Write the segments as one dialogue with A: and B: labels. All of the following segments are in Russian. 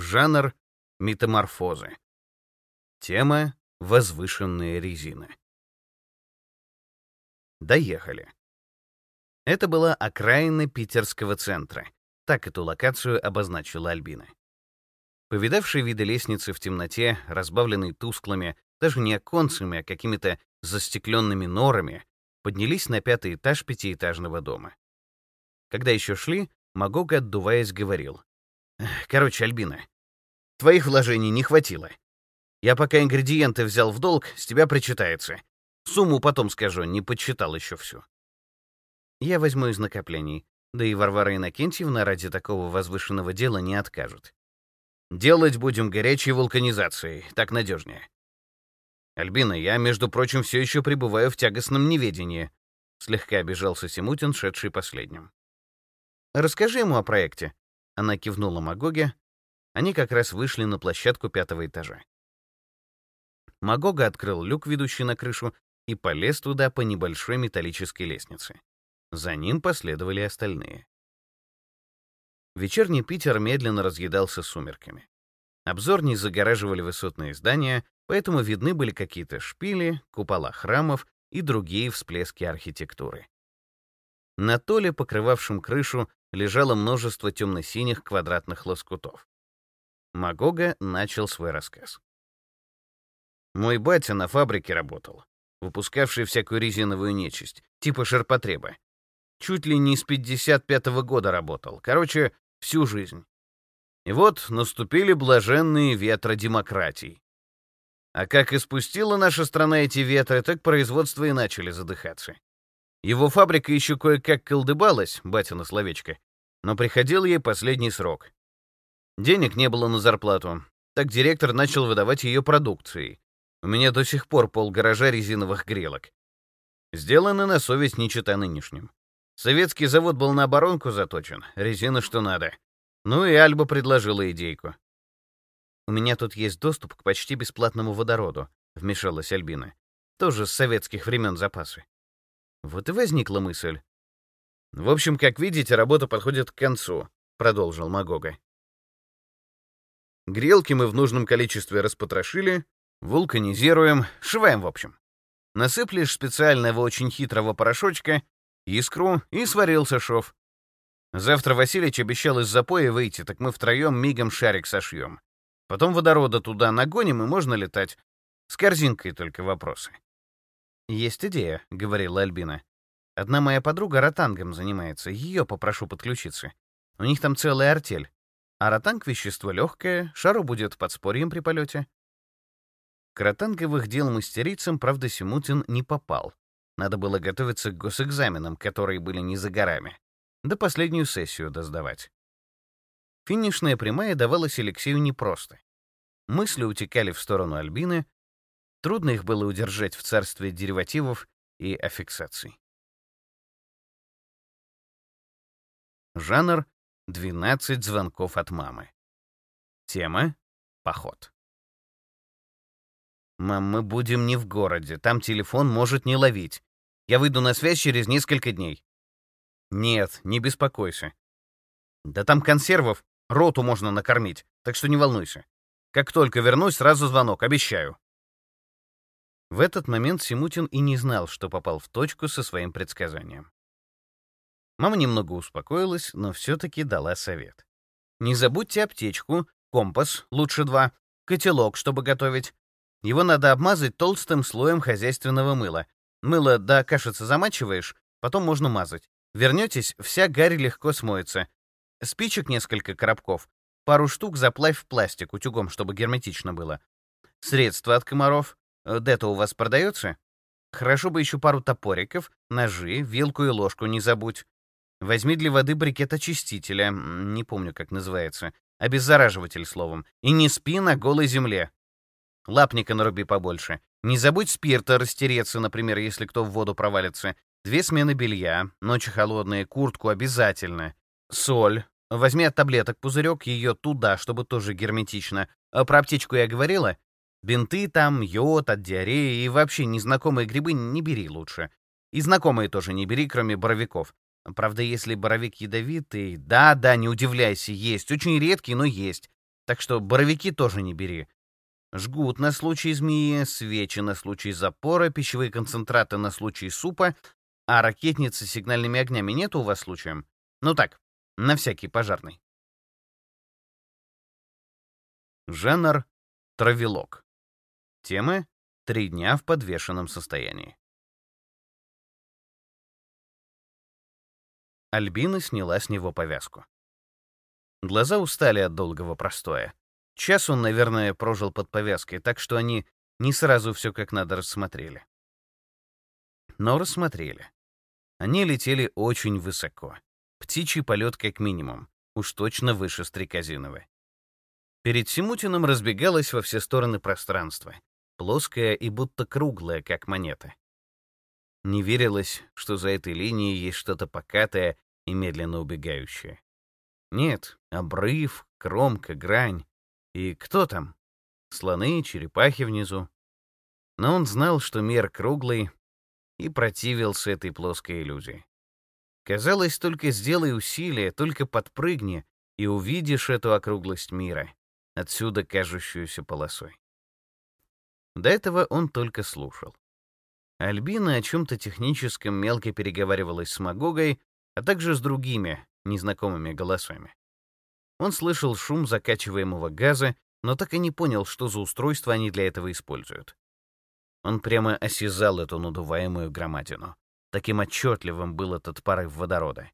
A: Жанр — метаморфозы. Тема — возвышенные резины. Доехали. Это была окраина питерского центра. Так эту локацию обозначила Альбина. Повидавшие виды лестницы в темноте, разбавленные тусклыми, даже не оконцами, а какими-то застекленными норами, поднялись на пятый этаж пятиэтажного дома. Когда еще шли, Магога, отдуваясь, говорил. «Короче, Альбина, твоих вложений не хватило. Я пока ингредиенты взял в долг, с тебя причитается. Сумму потом скажу, не подсчитал еще всю. Я возьму из накоплений, да и Варвара Иннокентьевна ради такого возвышенного дела не откажет. Делать будем горячей вулканизацией, так надежнее. Альбина, я, между прочим, все еще пребываю в тягостном неведении. Слегка обижался Симутин, шедший последним. Расскажи ему о проекте. Она кивнула Магоге. Они как раз вышли на площадку пятого этажа. Магога открыл люк, ведущий на крышу, и полез туда по небольшой металлической лестнице. За ним последовали остальные. Вечерний Питер медленно разъедался сумерками. Обзор не загораживали высотные здания, поэтому видны были какие-то шпили, купола храмов и другие всплески архитектуры. На толе, покрывавшем крышу, лежало множество темно-синих квадратных лоскутов. Магога начал свой рассказ. «Мой батя на фабрике работал, выпускавший всякую резиновую нечисть, типа ширпотреба. Чуть ли не с 55-го года работал. Короче, всю жизнь. И вот наступили блаженные ветра демократий. А как испустила наша страна эти ветры, так производство и начали задыхаться. Его фабрика еще кое-как колдыбалась, батина словечко, но приходил ей последний срок. Денег не было на зарплату, так директор начал выдавать ее продукцией. У меня до сих пор пол гаража резиновых грелок. Сделаны на совесть не чита нынешним. Советский завод был на оборонку заточен, резина что надо. Ну и Альба предложила идейку. «У меня тут есть доступ к почти бесплатному водороду», — вмешалась Альбина. «Тоже с советских времен запасы». Вот и возникла мысль. «В общем, как видите, работа подходит к концу», — продолжил Магога. «Грелки мы в нужном количестве распотрошили, вулканизируем, шиваем в общем. Насыплешь специального очень хитрого порошочка, искру, и сварился шов. Завтра Василич обещал из запоя выйти, так мы втроем мигом шарик сошьем. Потом водорода туда нагоним, и можно летать. С корзинкой только вопросы. «Есть идея», — говорила Альбина. «Одна моя подруга ротангом занимается, ее попрошу подключиться. У них там целая артель. А ротанг — вещество легкое, шару будет подспорьем при полете». К ротанговых дел мастерицам, правда, Симутин не попал. Надо было готовиться к госэкзаменам, которые были не за горами. Да последнюю сессию доздавать. Финишная прямая давалась Алексею непросто. Мысли утекали в сторону Альбины, трудно их было удержать в царстве деривативов и аффиксаций. Жанр — 12 звонков от мамы. Тема — поход. «Мам, мы будем не в городе, там телефон может не ловить. Я выйду на связь через несколько дней. Нет, не беспокойся. Да там консервов роту можно накормить, так что не волнуйся. Как только вернусь, сразу звонок, обещаю. В этот момент Симутин и не знал, что попал в точку со своим предсказанием. Мама немного успокоилась, но все-таки дала совет. Не забудьте аптечку, компас, лучше два, котелок, чтобы готовить. Его надо обмазать толстым слоем хозяйственного мыла, Мыло до кашицы замачиваешь, потом можно мазать. Вернетесь, вся гарь легко смоется. Спичек несколько коробков. Пару штук заплавь в пластик утюгом, чтобы герметично было. Средства от комаров. Дето у вас продается? Хорошо бы еще пару топориков, ножи, вилку и ложку не забудь. Возьми для воды брикет очистителя, не помню, как называется, обеззараживатель, словом, и не спи на голой земле. Лапника наруби побольше. Не забудь спирта растереться, например, если кто в воду провалится. Две смены белья, ночи холодные, куртку обязательно. Соль. Возьми от таблеток пузырек, ее туда, чтобы тоже герметично. А про аптечку я говорила? Бинты там, йод от диареи и вообще незнакомые грибы не бери лучше. И знакомые тоже не бери, кроме боровиков. Правда, если боровик ядовитый, да-да, не удивляйся, есть. Очень редкий, но есть. Так что боровики тоже не бери. Жгут на случай змеи, свечи на случай запора, пищевые концентраты на случай супа, а ракетницы с сигнальными огнями нет у вас случаем? Ну так, на всякий пожарный. Жанр — травелок. Темы — три дня в подвешенном состоянии. Альбина сняла с него повязку. Глаза устали от долгого простоя. Час он, наверное, прожил под повязкой, так что они не сразу все как надо рассмотрели. Но рассмотрели. Они летели очень высоко. Птичий полет как минимум, уж точно выше стрекозиновой. Перед Симутиным разбегалось во все стороны пространство, плоское и будто круглое, как монета. Не верилось, что за этой линией есть что-то покатое и медленно убегающее. Нет, обрыв, кромка, грань. И кто там? Слоны, черепахи внизу. Но он знал, что мир круглый, и противился этой плоской иллюзии. Казалось, только сделай усилие, только подпрыгни, и увидишь эту округлость мира, отсюда кажущуюся полосой. До этого он только слушал. Альбина о чем-то техническом мелко переговаривалась с Магогой, а также с другими, незнакомыми голосами. Он слышал шум закачиваемого газа, но так и не понял, что за устройство они для этого используют. Он прямо осязал эту надуваемую громадину. Таким отчетливым был этот порыв водорода.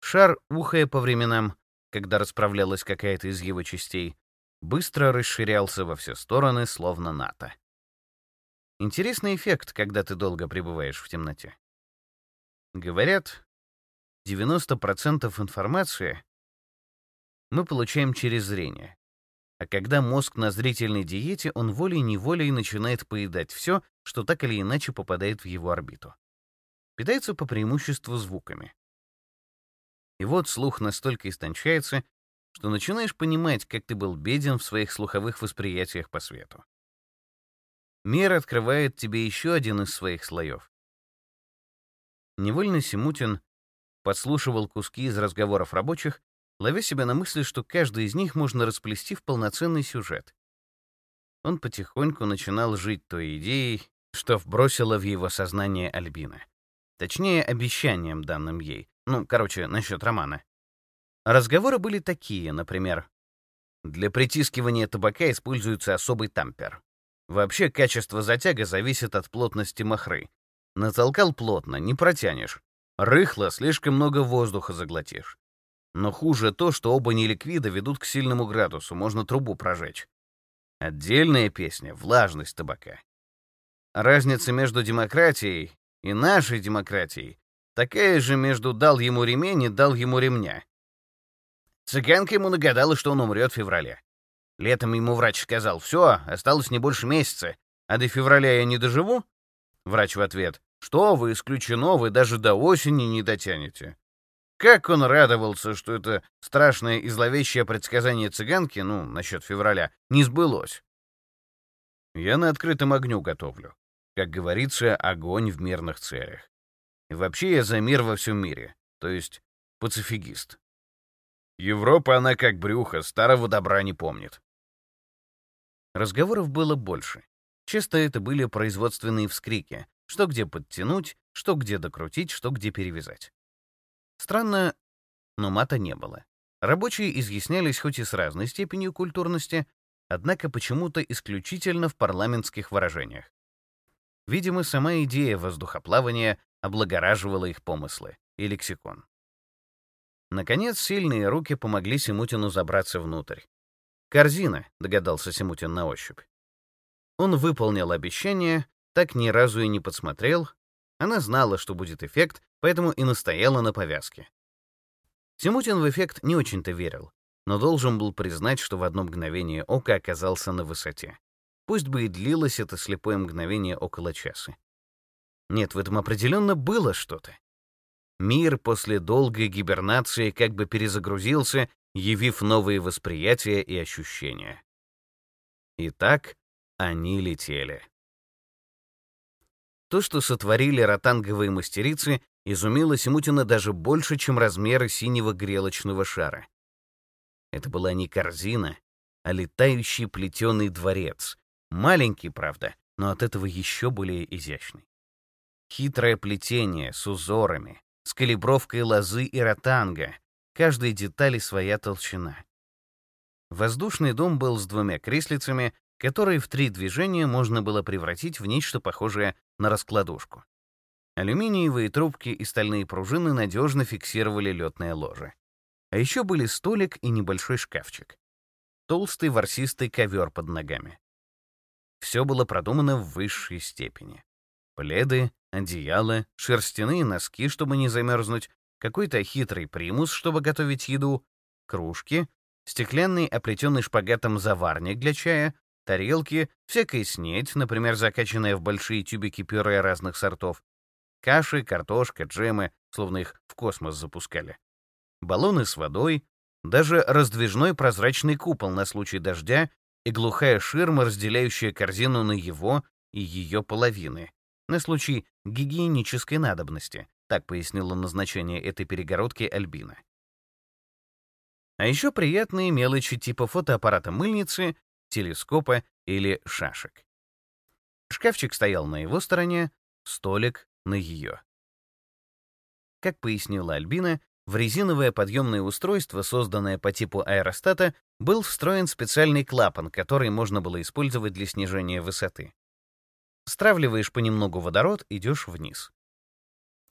A: Шар, ухая по временам, когда расправлялась какая-то из его частей, быстро расширялся во все стороны, словно НАТО. Интересный эффект, когда ты долго пребываешь в темноте. Говорят, 90% информации мы получаем через зрение. А когда мозг на зрительной диете, он волей-неволей начинает поедать все, что так или иначе попадает в его орбиту. Питается по преимуществу звуками. И вот слух настолько истончается, что начинаешь понимать, как ты был беден в своих слуховых восприятиях по свету. Мир открывает тебе еще один из своих слоев. Невольно Симутин подслушивал куски из разговоров рабочих ловя себя на мысли, что каждый из них можно расплести в полноценный сюжет. Он потихоньку начинал жить той идеей, что вбросила в его сознание Альбина. Точнее, обещанием, данным ей. Ну, короче, насчет романа. Разговоры были такие, например, для притискивания табака используется особый тампер. Вообще, качество затяга зависит от плотности махры. Натолкал плотно, не протянешь. Рыхло, слишком много воздуха заглотишь. Но хуже то, что оба неликвида ведут к сильному градусу, можно трубу прожечь. Отдельная песня — влажность табака. Разница между демократией и нашей демократией такая же между дал ему ремень и дал ему ремня. Цыганка ему нагадала, что он умрет в феврале. Летом ему врач сказал, все, осталось не больше месяца, а до февраля я не доживу? Врач в ответ, что вы, исключено, вы даже до осени не дотянете. Как он радовался, что это страшное и зловещее предсказание цыганки, ну, насчет февраля, не сбылось. Я на открытом огню готовлю. Как говорится, огонь в мирных целях. И вообще я за мир во всем мире, то есть пацифигист. Европа, она как брюхо, старого добра не помнит. Разговоров было больше. Часто это были производственные вскрики, что где подтянуть, что где докрутить, что где перевязать. Странно, но мата не было. Рабочие изъяснялись хоть и с разной степенью культурности, однако почему-то исключительно в парламентских выражениях. Видимо, сама идея воздухоплавания облагораживала их помыслы и лексикон. Наконец, сильные руки помогли Симутину забраться внутрь. «Корзина», — догадался Симутин на ощупь. Он выполнил обещание, так ни разу и не подсмотрел. Она знала, что будет эффект, поэтому и настояла на повязке. Симутин в эффект не очень-то верил, но должен был признать, что в одно мгновение ока оказался на высоте. Пусть бы и длилось это слепое мгновение около часа. Нет, в этом определенно было что-то. Мир после долгой гибернации как бы перезагрузился, явив новые восприятия и ощущения. Итак, они летели. То, что сотворили ротанговые мастерицы, изумило Симутина даже больше, чем размеры синего грелочного шара. Это была не корзина, а летающий плетеный дворец. Маленький, правда, но от этого еще более изящный. Хитрое плетение с узорами, с калибровкой лозы и ротанга, каждой детали своя толщина. Воздушный дом был с двумя креслицами, которые в три движения можно было превратить в нечто похожее на раскладушку. Алюминиевые трубки и стальные пружины надежно фиксировали летное ложе. А еще были столик и небольшой шкафчик. Толстый ворсистый ковер под ногами. Все было продумано в высшей степени. Пледы, одеяла, шерстяные носки, чтобы не замерзнуть, какой-то хитрый примус, чтобы готовить еду, кружки, стеклянный оплетенный шпагатом заварник для чая, тарелки, всякая снедь, например, закачанная в большие тюбики пюре разных сортов, каши, картошка, джемы, словно их в космос запускали, баллоны с водой, даже раздвижной прозрачный купол на случай дождя и глухая ширма, разделяющая корзину на его и ее половины, на случай гигиенической надобности, так пояснила назначение этой перегородки Альбина. А еще приятные мелочи типа фотоаппарата мыльницы, телескопа или шашек. Шкафчик стоял на его стороне, столик — на ее. Как пояснила Альбина, в резиновое подъемное устройство, созданное по типу аэростата, был встроен специальный клапан, который можно было использовать для снижения высоты. Стравливаешь понемногу водород, идешь вниз.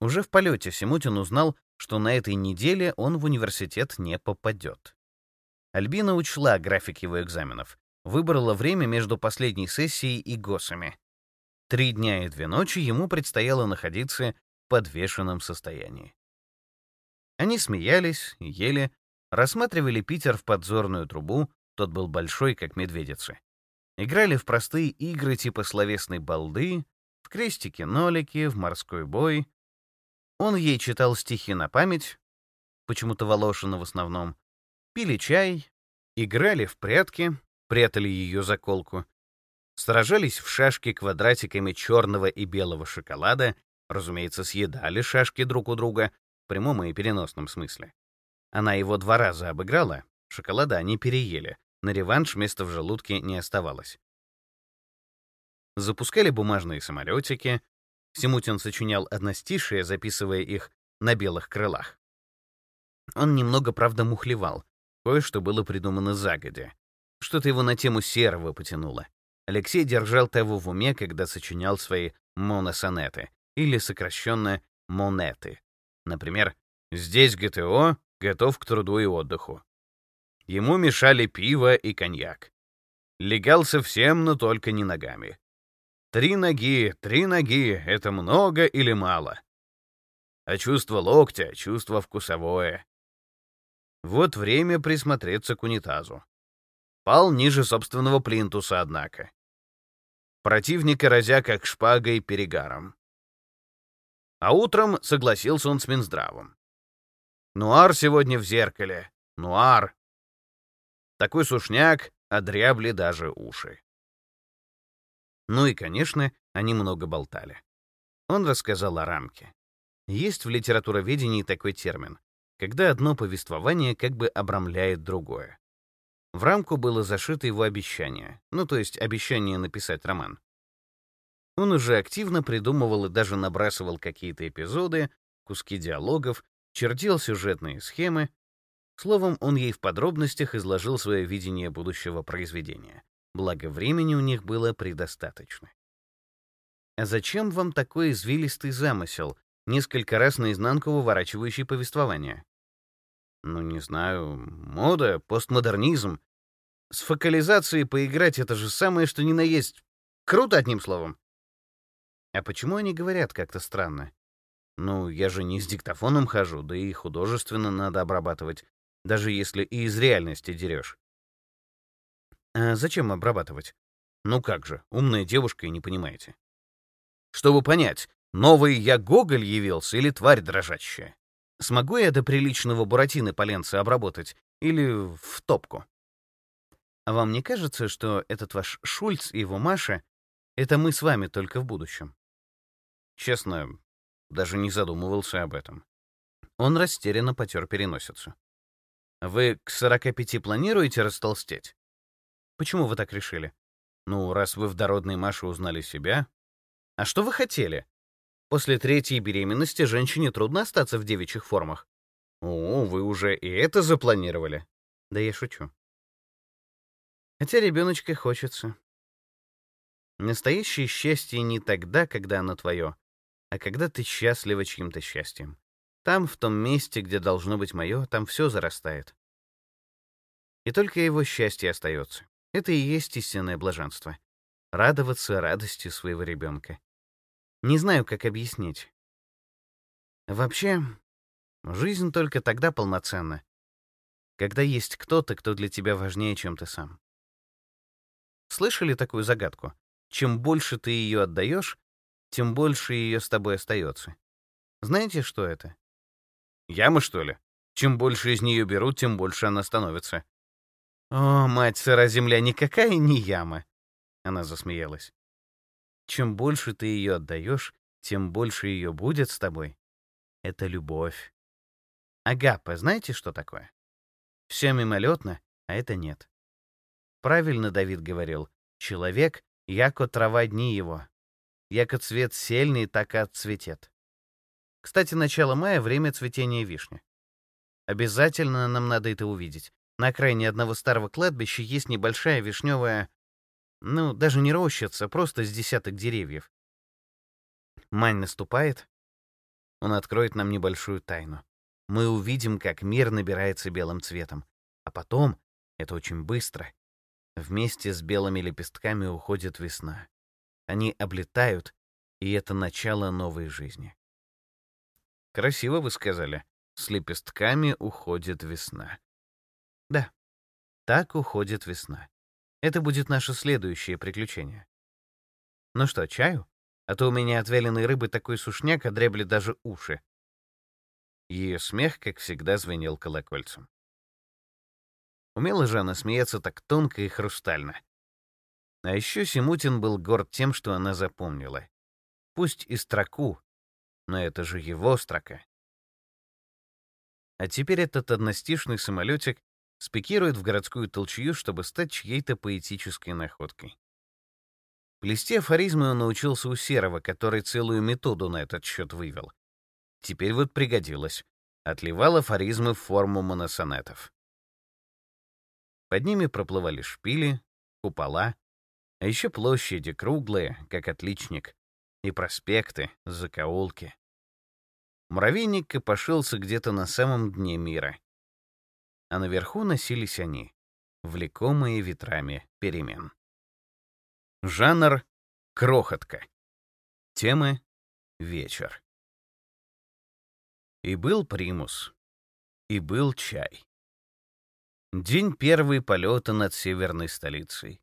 A: Уже в полете Симутин узнал, что на этой неделе он в университет не попадет. Альбина учла график его экзаменов, выбрала время между последней сессией и ГОСами. Три дня и две ночи ему предстояло находиться в подвешенном состоянии. Они смеялись, ели, рассматривали Питер в подзорную трубу, тот был большой, как медведица. Играли в простые игры типа словесной балды, в крестики-нолики, в морской бой. Он ей читал стихи на память, почему-то Волошина в основном, пили чай, играли в прятки, прятали ее заколку, сражались в шашки квадратиками черного и белого шоколада, разумеется, съедали шашки друг у друга, в прямом и переносном смысле. Она его два раза обыграла, шоколада они переели, на реванш места в желудке не оставалось. Запускали бумажные самолетики, Симутин сочинял одностишие, записывая их на белых крылах. Он немного, правда, мухлевал, кое-что было придумано загодя. Что-то его на тему серого потянуло. Алексей держал того в уме, когда сочинял свои моносонеты, или сокращенно монеты. Например, «Здесь ГТО, готов к труду и отдыху». Ему мешали пиво и коньяк. Легал совсем, но только не ногами. Три ноги, три ноги — это много или мало? А чувство локтя, чувство вкусовое. Вот время присмотреться к унитазу. Пал ниже собственного плинтуса, однако. Противника разя как шпагой перегаром. А утром согласился он с Минздравом. Нуар сегодня в зеркале. Нуар. Такой сушняк, одрябли даже уши. Ну и, конечно, они много болтали. Он рассказал о рамке. Есть в литературоведении такой термин, когда одно повествование как бы обрамляет другое. В рамку было зашито его обещание, ну то есть обещание написать роман. Он уже активно придумывал и даже набрасывал какие-то эпизоды, куски диалогов, чертил сюжетные схемы. Словом, он ей в подробностях изложил свое видение будущего произведения. Благо, времени у них было предостаточно. «А зачем вам такой извилистый замысел, несколько раз наизнанку выворачивающий повествование?» «Ну, не знаю, мода, постмодернизм. С фокализацией поиграть — это же самое, что ни на есть. Круто, одним словом. А почему они говорят как-то странно? Ну, я же не с диктофоном хожу, да и художественно надо обрабатывать, даже если и из реальности дерешь. А зачем обрабатывать? Ну как же, умная девушка и не понимаете. Чтобы понять, новый я Гоголь явился или тварь дрожащая. Смогу я до приличного буратины поленца обработать или в топку? А вам не кажется, что этот ваш Шульц и его Маша — это мы с вами только в будущем? Честно, даже не задумывался об этом. Он растерянно потер переносицу. «Вы к 45 планируете растолстеть?» Почему вы так решили? Ну, раз вы в дородной Маше узнали себя. А что вы хотели? После третьей беременности женщине трудно остаться в девичьих формах. О, вы уже и это запланировали? Да я шучу. Хотя ребеночка хочется. Настоящее счастье не тогда, когда оно твое, а когда ты счастлива чьим-то счастьем. Там, в том месте, где должно быть мое, там все зарастает. И только его счастье остается. Это и есть истинное блаженство. Радоваться радости своего ребенка. Не знаю, как объяснить. Вообще, жизнь только тогда полноценна, когда есть кто-то, кто для тебя важнее, чем ты сам. Слышали такую загадку? Чем больше ты ее отдаешь, тем больше ее с тобой остается. Знаете, что это? Яма, что ли? Чем больше из нее берут, тем больше она становится. О, мать сыра земля, никакая не яма. Она засмеялась. Чем больше ты ее отдаешь, тем больше ее будет с тобой. Это любовь. Агапа, знаете, что такое? Все мимолетно, а это нет. Правильно Давид говорил, человек, яко трава дни его, яко цвет сельный, так и отцветет. Кстати, начало мая — время цветения вишни. Обязательно нам надо это увидеть. На окраине одного старого кладбища есть небольшая вишневая, ну, даже не рощица, просто с десяток деревьев. Мань наступает, он откроет нам небольшую тайну. Мы увидим, как мир набирается белым цветом. А потом, это очень быстро, Вместе с белыми лепестками уходит весна. Они облетают, и это начало новой жизни. Красиво вы сказали. С лепестками уходит весна. Да, так уходит весна. Это будет наше следующее приключение. Ну что, чаю? А то у меня от вяленой рыбы такой сушняк, одребли даже уши. Ее смех, как всегда, звенел колокольцем. Умела же она смеяться так тонко и хрустально. А еще Симутин был горд тем, что она запомнила. Пусть и строку, но это же его строка. А теперь этот одностишный самолетик спикирует в городскую толчью, чтобы стать чьей-то поэтической находкой. Плести афоризмы он научился у Серова, который целую методу на этот счет вывел. Теперь вот пригодилось. Отливал афоризмы в форму моносонетов. Под ними проплывали шпили, купола, а еще площади круглые, как отличник, и проспекты, закоулки. Муравейник копошился где-то на самом дне мира. А наверху носились они, влекомые ветрами перемен. Жанр — крохотка. Темы — вечер. И был примус, и был чай. День первый полета над северной столицей.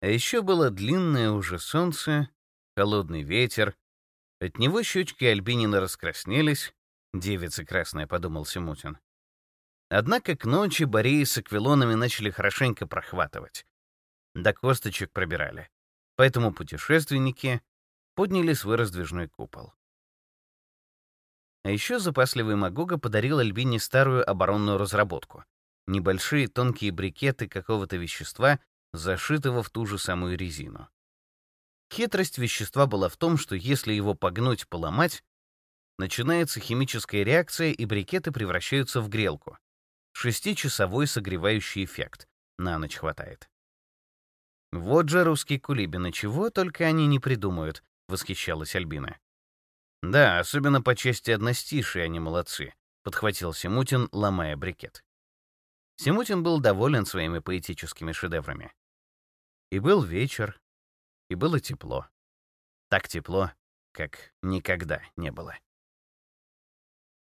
A: А еще было длинное уже солнце, холодный ветер. От него щечки Альбинина раскраснелись. Девица красная, подумал Симутин. Однако к ночи Бореи с аквилонами начали хорошенько прохватывать. До косточек пробирали. Поэтому путешественники подняли свой раздвижной купол. А еще запасливый Магога подарил Альбине старую оборонную разработку небольшие тонкие брикеты какого-то вещества, зашитого в ту же самую резину. Хитрость вещества была в том, что если его погнуть, поломать, начинается химическая реакция, и брикеты превращаются в грелку. Шестичасовой согревающий эффект. На ночь хватает. «Вот же русские кулибины, чего только они не придумают», — восхищалась Альбина. «Да, особенно по части одностишия они молодцы», — подхватил Симутин, ломая брикет. Симутин был доволен своими поэтическими шедеврами. И был вечер, и было тепло. Так тепло, как никогда не было.